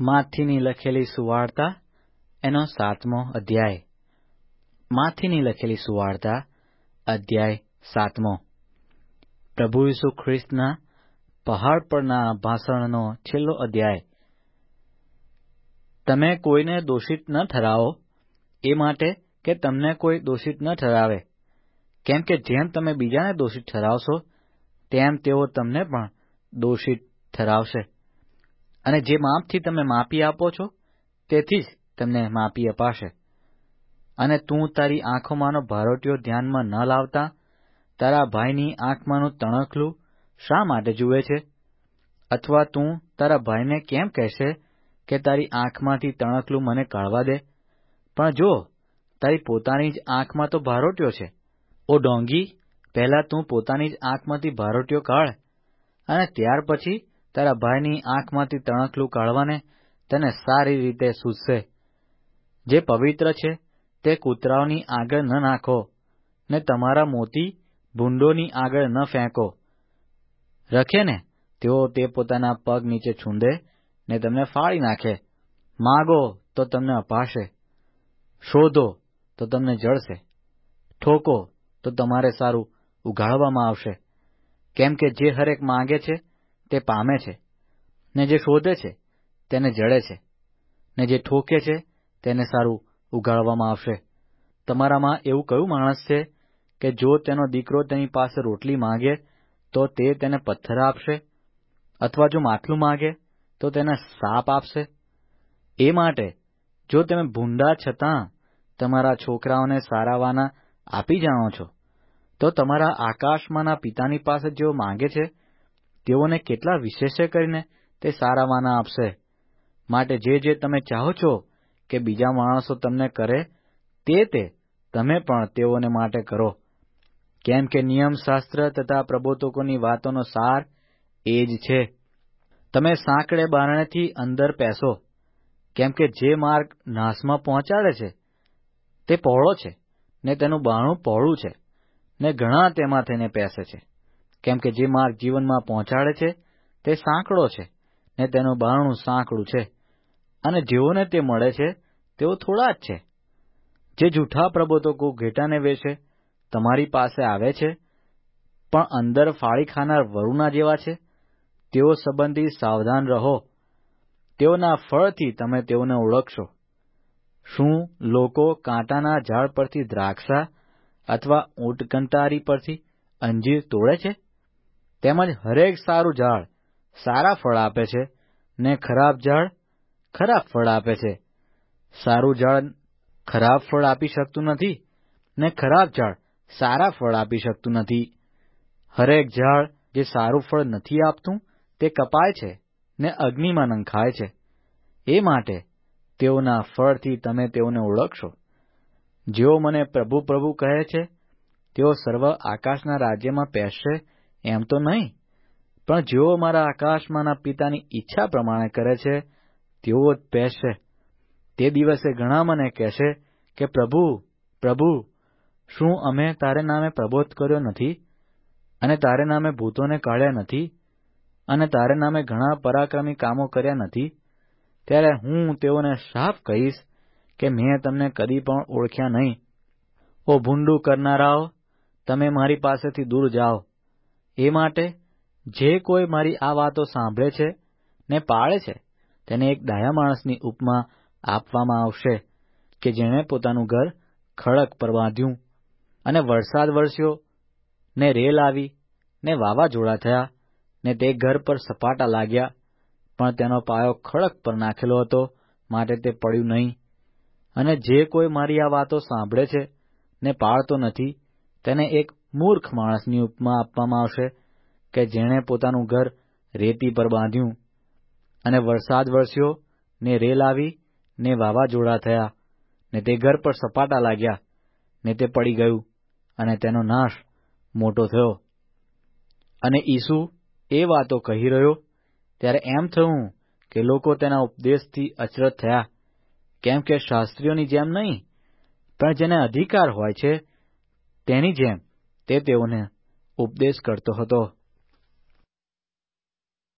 માથીની લખેલી સુવાર્તા, એનો સાતમો અધ્યાય. માથીની લખેલી સુવાર્તા, અધ્યાય સાતમો. પ્રભુ ઈસુ ખ્રિસ્તના પહાડ પરના ભાષણનો છેલ્લો અધ્યાય. તમે કોઈને દોષિત ન ઠરાવો એ માટે કે તમને કોઈ દોષિત ન ઠરાવે. કેમ કે જેમ તમે બીજાને દોષિત ઠરાવશો, તેમ તેઓ તમને પણ દોષિત ઠરાવશે. અને જે માપથી તમે માપી આપો છો, તેથી જ તમને માપી અપાશે. અને તું તારી આંખોમાંનો ભારોટીયો ધ્યાનમાં ન લાવતા, તારા ભાઈની આંખમાંનું તણખલું શા માટે જુએ છે? અથવા તું તારા ભાઈને કેમ કહેશે કે તારી આંખમાંથી તણખલું મને કાઢવા દે? પણ જો તારી પોતાની જ આંખમાં તો ભારોટ્યો છે. ઓ ડોંગી, પહેલા તું પોતાની જ આંખમાંથી ભારોટ્યો કાઢ અને ત્યાર પછી તારા ભાઈની આંખમાંથી તણખલું કાઢવાને તને સારી રીતે સૂઝશે. જે પવિત્ર છે, તે કૂતરાઓની આગળ ન નાખો, ને તમારા મોતી ભૂંડોની આગળ ન ફેંકો. રખે ને, તેઓ તે પોતાના પગ નીચે છૂંદે ને તમને ફાળી નાખે. માગો તો તમને અપાશે. શોધો તો તમને જળશે. ઠોકો તો તમારે સારું ઉઘાડવામાં આવશે. કેમ કે જે હરેક માંગે છે તે પામે છે, ને જે શોધે છે, તેને જડે છે, ને જે ઠોકે છે, તેને સારું ઉગાડવામાં આવશે. તમારામાં એવું કયું માણસ છે કે જો તેનો દીકરો તેની પાસે રોટલી માંગે, તો તે તેને પથ્થર આપશે? અથવા જો માથલું માંગે, તો તેને સાપ આપશે? એ માટે, જો તમે ભૂંડા છતાં તમારા છોકરાઓને સારાવાના આપી જાણો છો, તો તમારા આકાશમાંના પિતાની પાસે જેઓ માંગે છે તેઓને કેટલા વિશેષે કરીને તે સારાવાના આપશે. માટે જે જે તમે ચાહો છો કે બીજા માણસો તમને કરે, તે તે તમે પણ તેઓને માટે કરો. કેમ કે નિયમશાસ્ત્ર તથા પ્રબોધકોની વાતોનો સાર એ જ છે. તમે સાંકડે બારણેથી અંદર પેસો. કેમ કે જે માર્ગ નાશમાં પહોંચાડે છે, તે પહોળો છે, ને તેનું બારણું પહોળું છે, ને ઘણા તેમાં થઈને પેસે છે. કેમ કે જે માર્ગ જીવનમાં પહોંચાડે છે, તે સાંકડો છે ને તેનું બારણું સાંકડું છે. અને જેઓને તે મળે છે, તેઓ થોડા જ છે. જે જૂઠા પ્રબોધકો ઘેટાને વેચે, તમારી પાસે આવે છે, પણ અંદર ફાળી ખાનાર વરુના જેવા છે, તેઓ સંબંધી સાવધાન રહો. તેઓના ફળથી તમે તેઓને ઓળખશો. શું લોકો કાંટાના ઝાડ પરથી દ્રાક્ષા અથવા ઊંટકંટારી પરથી અંજીર તોડે છે? તેમજ હરેક સારું ઝાડ સારા ફળ આપે છે ને ખરાબ ઝાડ ખરાબ ફળ આપે છે. સારું ઝાડ ખરાબ ફળ આપી શકતું નથી ને ખરાબ ઝાડ સારા ફળ આપી શકતું નથી. હરેક ઝાડ જે સારું ફળ નથી આપતું તે કપાય છે ને અગ્નિમાં નંખાય છે. એ માટે તેઓના ફળથી તમે તેઓને ઓળખશો. જેઓ મને પ્રભુ પ્રભુ કહે છે, તેઓ સર્વ આકાશના રાજ્યમાં પહેરશે એમ તો નહીં. પણ જેઓ મારા આકાશમાંના પિતાની ઈચ્છા પ્રમાણે કરે છે, તેઓ જ પહેશે તે દિવસે ઘણા મને કહેશે કે, પ્રભુ પ્રભુ, શું અમે તારે નામે પ્રબોધ કર્યો નથી? અને તારે નામે ભૂતોને કાઢ્યા નથી? અને તારે નામે ઘણા પરાક્રમી કામો કર્યા નથી? ત્યારે હું તેઓને સાફ કહીશ કે, મેં તમને કદી પણ ઓળખ્યા નહીં. ઓ ભૂંડું કરનારાઓ, તમે મારી પાસેથી દૂર જાઓ. એ માટે જે કોઈ મારી આ વાતો સાંભળે છે ને પાળે છે, તેને એક ડાયા માણસની ઉપમા આપવામાં આવશે કે જેણે પોતાનું ઘર ખડક પર બાંધ્યું અને વરસાદ વરસ્યો ને રેલ આવી ને વાવાઝોડા થયા ને તે ઘર પર સપાટા લાગ્યા, પણ તેનો પાયો ખડક પર નાખેલો હતો, માટે તે પડ્યું નહીં. અને જે કોઈ મારી આ વાતો સાંભળે છે ને પાળતો નથી, તેને એક મૂર્ખ માણસની ઉપમા આપવામાં આવશે કે જેણે પોતાનું ઘર રેતી પર બાંધ્યું અને વરસાદ વરસ્યો, ને રેલ આવી, ને વાવાઝોડા થયા, ને તે ઘર પર સપાટા લાગ્યા, ને તે પડી ગયું અને તેનો નાશ મોટો થયો. અને ઈસુ એ વાતો કહી રહ્યો, ત્યારે એમ થયું કે લોકો તેના ઉપદેશથી અચરજ થયા, કેમ કે શાસ્ત્રીઓની જેમ નહીં, પણ જેને અધિકાર હોય છે, તેની જેમ. તે તેઓને ઉપદેશ કરતો હતો.